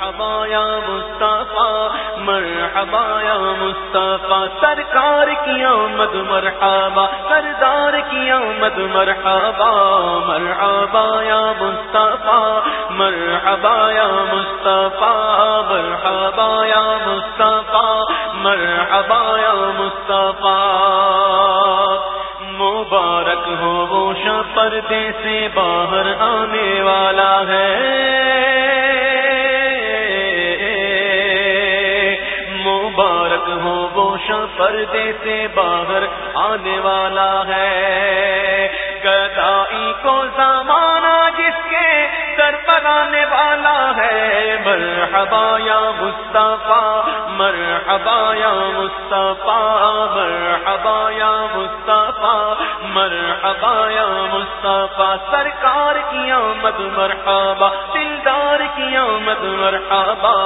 مرحبا مصطفیٰ مرحبا مصطفیٰ، سرکار کی آمد مرحبا، سردار کی آمد مرحبا مرحبا مصطفیٰ مرحبا مصطفیٰ مرحبا مصطفیٰ مرحبا مصطفیٰ۔ مبارک ہو وہ پردے سے باہر آنے والا ہے۔ پردے سے باہر آنے والا ہے۔ گدائی کو زمانہ جس کے سر پر آنے والا ہے۔ مرحبا یا مصطفیٰ، مرحبا یا مصطفیٰ، مرحبا یا مصطفیٰ، مرحبا یا مصطفیٰ۔ سرکار کی آمد مرحبا دلدار کی آمد مرحبا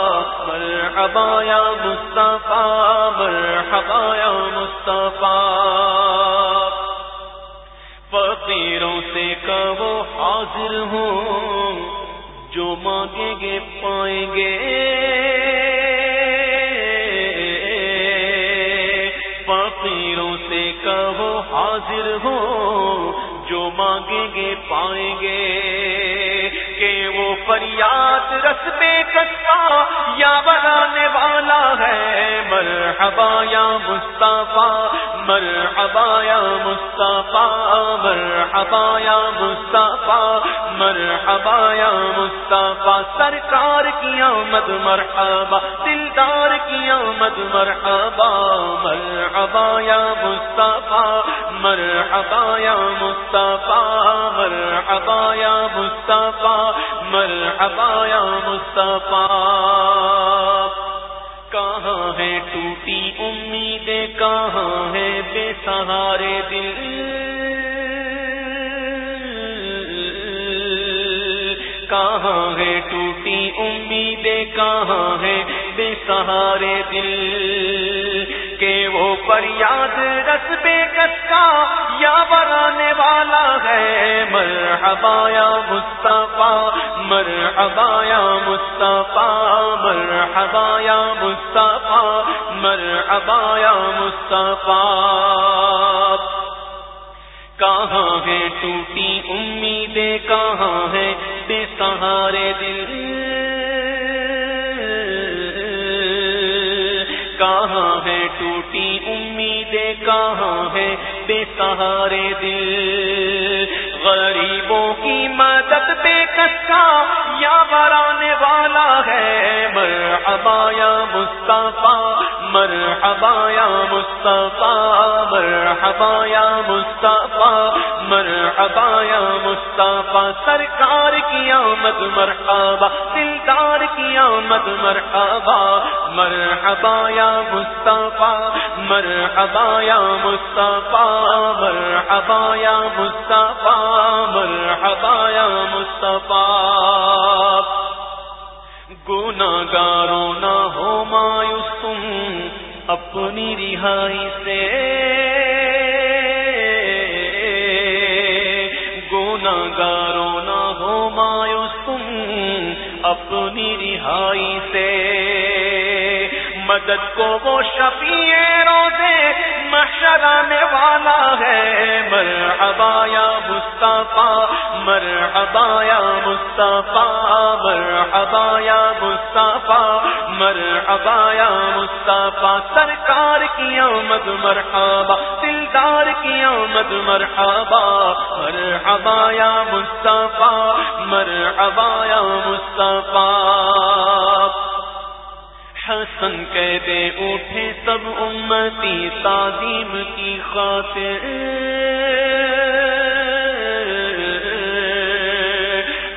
مرحبا یا مصطفیٰ، مرحبا یا مصطفیٰ. فقیروں سے کہو، حاضر ہوں، جو مانگیں گے، پائیں گے. فقیروں سے کہو، حاضر ہوں، جو مانگیں گے، پائیں گے. وہ فریاد رس میں یا مصطفیٰ، مرحبا یا مصطفیٰ، مرحبا یا مصطفیٰ، مرحبا یا مصطفیٰ، سرکار کی آمد مرحبا، دلدار کی آمد مرحبا مرحبا یا مصطفیٰ، مرحبا یا مصطفیٰ، مرحبا یا مصطفیٰ، مرحبا یا مصطفیٰ۔ کہاں ہے ٹوٹی امیدیں کہاں ہے بے سہارے دل کہ وہ فریاد رس بے کا یا بنانے والا ہے مرحبا یا مصطفیٰ، مرحبا یا مصطفیٰ، مرحبا یا مصطفیٰ، مرحبا یا مصطفیٰ۔ کہاں ہے ٹوٹی امیدیں کہاں بے سہارے دل کہاں ہے ٹوٹی امیدیں؟ کہاں ہے بے سہارے دل؟ غریبوں کی مدد بے کسا یا برانے والا ہے؟ مرحبا یا مصطفیٰ، مرحبا یا مصطفیٰ، مرحبا یا مصطفیٰ، مرحبا یا مصطفیٰ سرکار کی آمد مرحبا، دلدار کی آمد مرحبا مرحبا یا مصطفیٰ، مرحبا یا مصطفیٰ، مرحبا یا مصطفیٰ، مرحبا یا مصطفیٰ۔ گناگاروں نہ ہو مایوس تم، اپنی رہائی سے گارو نہ ہو مایوس تم اپنی رہائی سے۔ مدد کو وہ شفیع روزے مرحبا یا مصطفیٰ مرحبا یا مصطفیٰ مرحبا یا مصطفیٰ مرحبا یا مصطفیٰ سرکار کی آمد مرحبا، دلدار کی آمد مرحبا. مرحبا یا مصطفیٰ مرحبا یا مصطفیٰ حسن کہہ دے اٹھے سب امتی، تعظیم کی خاطر.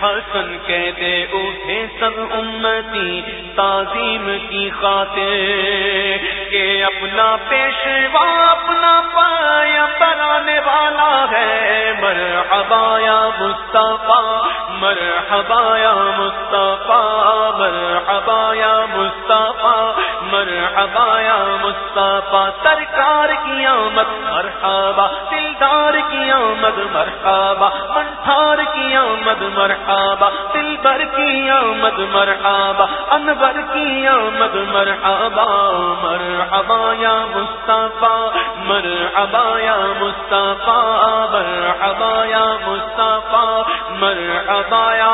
حسن کہتے اٹھے سب امتی تعظیم کی خاطر کہ اپنا پیشوا اپنا پایا بنانے والا ہے۔ مرحبا یا مصطفیٰ، مرحبا یا مصطفیٰ، مرحبا یا مصطفیٰ، مرحبا یا مصطفیٰ۔ سرکار کی آمد مرحبا، دلدار کی آمد مرحبا منٹھار کی آمد مرحبا دل بر کی آمد مرحبا، انور کی آمد مرحبا۔ مرحبا یا مصطفیٰ مرحبا یا مصطفیٰ مرحبا یا مصطفیٰ مرحبا یا